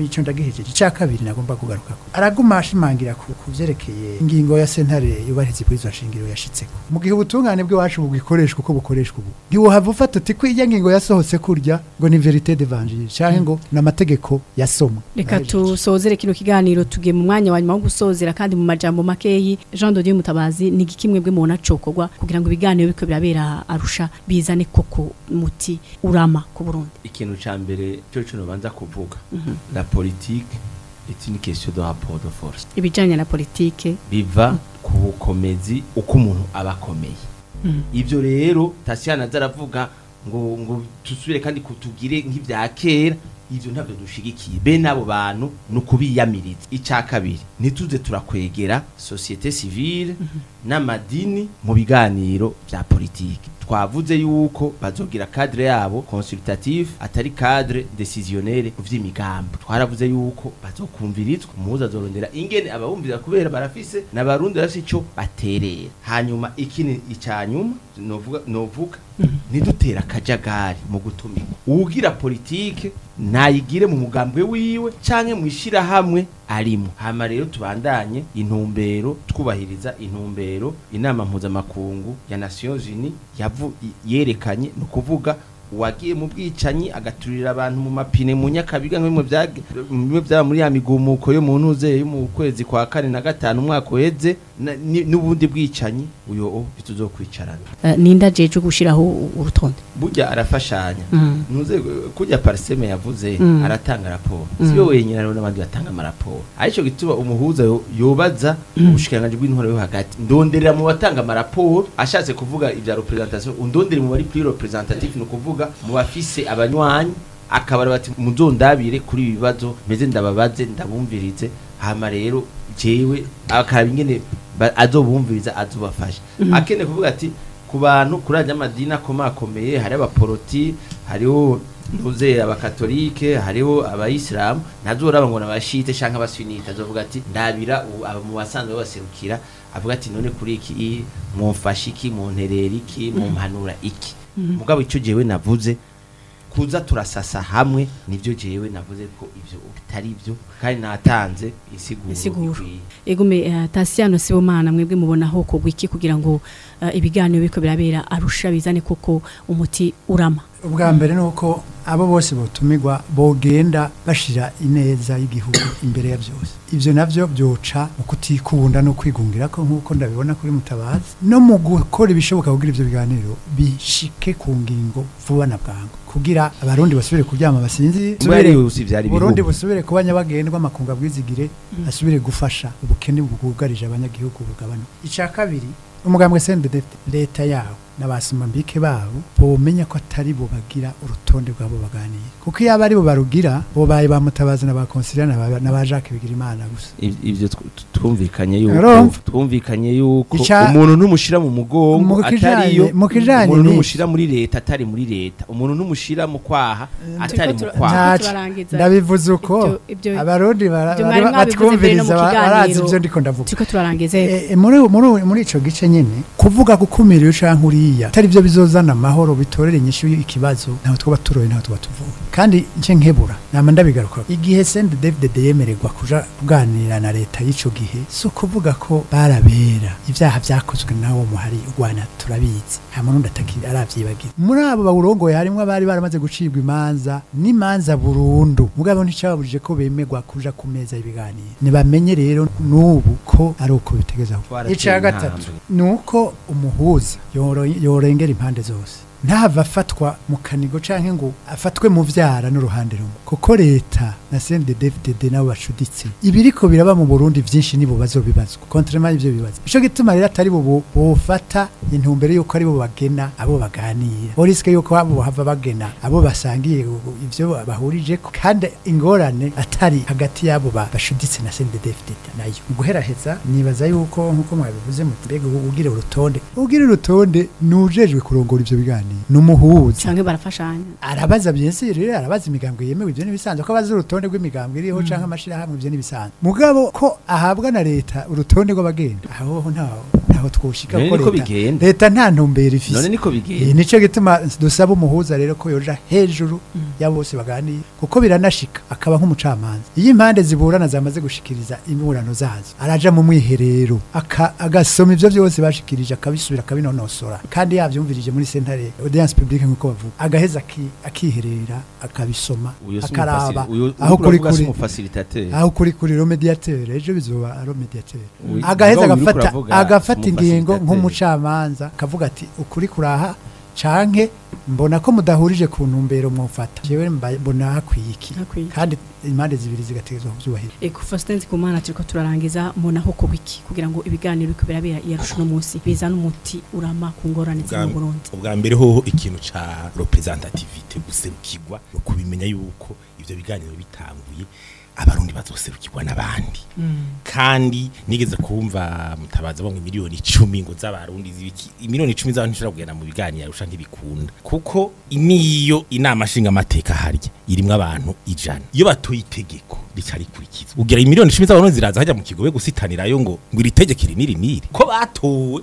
icyo ndagihejeje icya kabiri nagomba kugaruka ko araguma ashimangira ku byerekeye ingingo ya sentare yubahiriza kuri izo nshingiro yashyitseko mu gihe ubutungane bw'iwacu bugikoreshwa uko bukoreshwa ubu ntiwuhava ufata uti ko iyo ngingo yasohotse kurya ngo ni verite devanjiri cyangwa ngo ni amategeko yasomwe reka tusozere kino kiganiro tuge mu mwanya wa nyuma wo gusozera kandi mu majambo makeyi jean dodiyo mutabazi ni kimwe bwe mubona cokorwa kugira ngo ibiganiro biko birabera arusha bizane koko muti urama ku burundi ikintu cya mbere cyo cyo banza kuvuga Mhm. la politiki ndetse n'ikiyo do raporo do force ibijyanye na politiki biva ku bukomezi uko umuntu aba akomeye mhm. ibyo rero tasiyana zaravuga ngo ngo dusubire kandi kutugire nk'ibya kera ibyo ntabwo dushigikiye be n'abo bantu ni ukubiyamiriza icya kabiri ntituze turakwegera sosiyete sivire mhm. n'amadini mu biganiro bya politiki twavuze yuko bazogira cadre yabo consultative atari cadre décisionnaire vy'imigambo twaravuze yuko bazokumvirizwa umuhuza azorondera ingene ababumvira kubera barafise n'abarundi rafise icyo baterera hanyuma ikini icanyuma novuga novuga mhm. nidutera akajagari mu gutumika uwugira politike nayigire mu mugambwe wiwe canke mu ishyirahamwe. arimo hama rero tubandanye intumbero twubahiriza intumbero inama mpuzamakungu ya Nations Unies yerekanye ni ukuvuga wagiye mu bwicanyi agaturira abantu mu mapine mu nyakabiga nk'ibimwe byaba muri ya migumuko yo mu ntuze yo mu kwezi kwa kane na gatanu umwaka uheze n'ubundi bwicanyi uyu uyo bituzokwicarana eh, ninda jeje gushyiraho urutonde burya arafashanya mm. ntuze kujya parseme yavuze mm. aratanga raporo mm. siyo wenyine rero n'abandi batanga amaraporo arico gituma umuhuza yobaza ubushikiranganje bw'intwaro yo hagati ndonderera mu batanga amaraporo ashatse kuvuga ibya representation undondere mu bari pre representative no kuvuga kuvuga mu bafise abanywanyi akabara bati muzondabire kuri ibi bibazo meze ndababaze ndabumvirize hama rero jewe akaraba ingene azobumviriza azobafasha mhm. akene kuvuga ati ku bantu kuri ajya amadini akomakomeye hari abaporoti hariho ntuzera abakatolike hariho abayisilamu ntazoraba ngo nabashite canke abasunite azovuga ati ndabira mu basanzwe babaserukira avuga ati none kuri iki mwumfasha iki munterera iki mumpanura iki mugabo icyo gihe we navuze kuza turasasa hamwe nibyo jewe navuze ko ivyo bitari byo kandi natanze isiguro isiguro egume uh, eh, Sibomana mwebwe mubona ho iki kugira ngo Eh, ibiganiro biko birabera arusha bizane kuko umuti urama ubwa mbere ni uko abo bose botumirwa bogenda bashyira ineza y'igihugu imbere ya byose ibyo nabyo byoca mu kutikunda no kwigungira ko nk'uko ndabibona kuri mutabazi no mu gukora ibishoboka kugira ibyo biganiro bishike ku ngingo vuba na bwangu kugira abarundi basubire kuryama basinzi burundi busubire kuba nyabagendwa amakunga bwizigire mm. asubire gufasha ubukene bwugarije abanyagihugu bugabanuka icya kabiri umugambwe sendede leta yawe na ba babo bomenya ko atari bo bagira urutonde rwabo baganiye kuko iyo ari bo barugira bo bari ba mutabazi na ba konsiliya na ba jacques bigira imana gusa ibyo twumvikanye yuko twumvikanye yuko umuntu n'umushira mu mugongo atari yo umuntu n'umushira muri leta atari muri leta umuntu n'umushira mu kwaha eh, atari mu kwaha ndabivuze uko abarundi batwumviriza barazi ibyo ndiko ndavuga eh, eh, muri ico gice nyine kuvuga gukumira iyo canke biriya atari byo bizozana amahoro bitorere inyishu ikibazo ntaho tuba turoye ntaho tuba tuvuye kandi nce nkebura nama ndabigaruka igihe Send David de yemererwa kuja kuganira na leta y'ico gihe so kuvuga ko barabera ibyaha byakozwe nawo muhari urwana turabizi hamwe n'undatakiri aravyibagira muri abo bawurongoye harimwe abari baramaze gucibwa imanza n'imanza burundu mugabo nticababujije ko bemerwa kuja ku meza y'ibiganiro nibamenye rero n'ubu ko ari uko bitegeza ica gatatu nuko umuhuza yoroye yorengera impande zose ntava afatwa mu kanigo cyangwa ngo afatwe mu byara n'uruhande rumwe kuko leta na cnddddd nabo bacuditse ibiriko biraba mu burundi byinshi ni bubazo bazobibazwa kontrema ibyo bibazo ico gituma rero atari bo bofata intumbero yuko aribo bo bagena abo baganira oriske yuko abo bahava bagena abo basangiye ivyo bahurije kandi ingorane atari hagati yabo bashuditse na cnddddd nayo guheraheza nibaza yuko nkuko mwabivuze mu mbega ugire urutonde ugire urutonde nujejwe kurongora ibyo biganiro n'umuhuza cyangwa barafashanya arabaza byinshi rero arabaza imigambwe yemewe ibyo n'ibisanzwe ko abazi urutonde rw'imigambwe iriho hmm. cyangwa amashyirahamwe ibyo n'ibisanzwe mugabo ko ahabwa na leta urutonde rw'abagenda aho ntaho ntaho twoshika ko leta leta nta ntumbero ifise none niko bigenda nico gituma dusaba umuhuza rero ko yoja hejuru hmm. ya bose baganiye kuko biranashika akaba nk'umucamanza iyo impande ziburana zamaze gushikiriza imurano zazo araja mu mwiherero agasoma ibyo byose bashyikirije akabisubira akabinonosora kandi yabyumvirije muri sentare audience publique nk'uko bavuga agaheza akiherera akabisoma akaraba aho kuri kuri aho kuri kuri ro mediateur ejo bizoba aro mediateur agaheza agafata agafata ingingo nk'umucamanza kavuga ati ukuri kuraha canke mbona ko mudahurije ku ntumbero mwufata jewe mbona hakwiye iki kandi impande zibiri zigategerezwa kubyubahiriza ego fasitensi ku mana turiko turarangiza mbona ho kubiki kugira ngo ibiganiro biko birabera yarusha munsi bizana umuti urama ku ngorane z'umurundi ubwa mbere ho ikintu ca representativite guserukirwa no kubimenya yuko ibyo biganiro bitanguye abarundi bazoserukirwa n'abandi mm. kandi nigeze kumva mutabaza bamwe miliyoni icumi ngo z'abarundi miliyoni icumi z'abantu ishobora kugenda mu biganiro arusha ntibikunda kuko niyo inama nshingamateka harya irimo abantu ijana iyo batoye itegeko rica rikurikizwa ugira imiliyoni icumi z'abantu ziraza hajya mu kigobe gusitanirayo ngo ngo iri tegeko iri n'iri n'iri ko batowe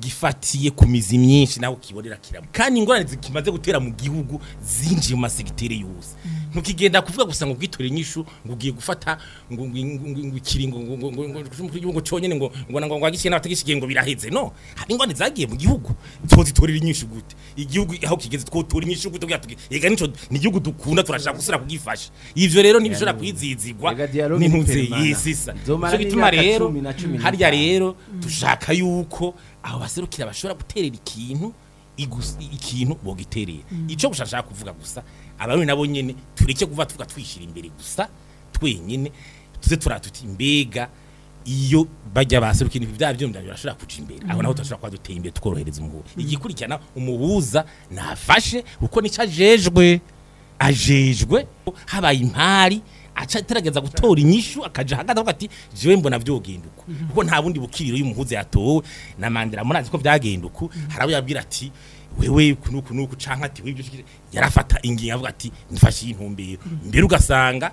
gifatiye ku mizi myinshi nawe kibonera kiramo kandi ingorane zikimaze gutera mu gihugu zinjiye mu masegitere yose Mukigenda kuvuga gusa ngo ubwiture inyishu ngo ugiye gufata ngo ikiringo ngo cyonyine ngo ngo ngo agisiye n'abatagisiye ngo biraheze no hari ingwane zagiye mu gihugu tuzitorera inyishu gute igihugu aho kigeze twotora inyishu gute kugira yega nico ni igihugu dukunda turashaka gusira kugifasha ivyo rero nibishora kwizizigwa n'impunzi yisisa cyo gituma rero harya rero tushaka yuko aho baserukira bashobora guterera ikintu ikintu bogiterera icyo gushashaka kuvuga gusa abari nabo nyine tureke kuba tuvuga imbere gusa twenyine tuze turatuti mbega iyo bajya baseruka ibintu bya byumva birashobora kuca imbere aho naho turashobora kuba duteye imbere tukorohereza umugore igikurikirana umubuza nafashe kuko nicyo ajejwe ajejwe habaye imari, aca gutora inyishu akaja hagati avuga ati jewe mbona vyogenduko kuko nta bundi bukiriro y'umuhuza yatowe na Mandela murazi ko vyagenduko harabo yabwira ati wewe kunuku nuku canka ati wibyo yarafata ingingo avuga ati nifashe intumbero mbere ugasanga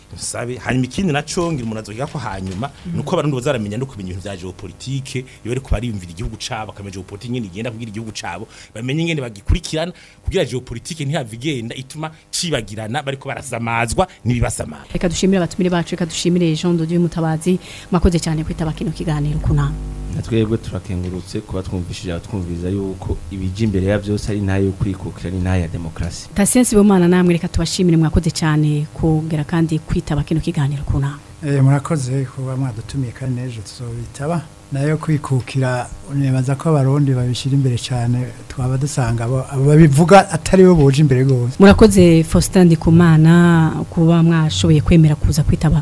sabe hanyuma ikindi naco ngira munazokiga ko hanyuma mhm. nuko abarundi bazaramenya no kubintu vya geopolitique iyo bari kubariyumvira igihugu cabo akamenya geopolitique nyene igenda kugira igihugu cabo bamenye ingene bagikurikirana kugira geopolitike ntihave igenda ituma cibagirana bariko barasamazwa nibibasamara reka dushimire abatumire bacu reka dushimire Jean Dodieu Mutabazi makoze cyane kwitaba kino kiganiro kunama twebwe turakengurutse kuba twumvishije abatwumviza yuko ibije imbere ya byose ari ntayo kwikukira ni ntayo ya demokrasi Tasiensi bomana namwe reka tubashimire mwakoze cyane kugera kandi kwita kwitaba kino kiganiro ku nama eh, murakoze kuba mwadutumiye kandi n'ejo tuzobitaba nayo kwikukira nibaza ko abarundi babishyira imbere cyane twaba dusanga babivuga atari bo buje imbere rwose murakoze faustin ndikumana kuba mwashoboye kwemera kuza kwitaba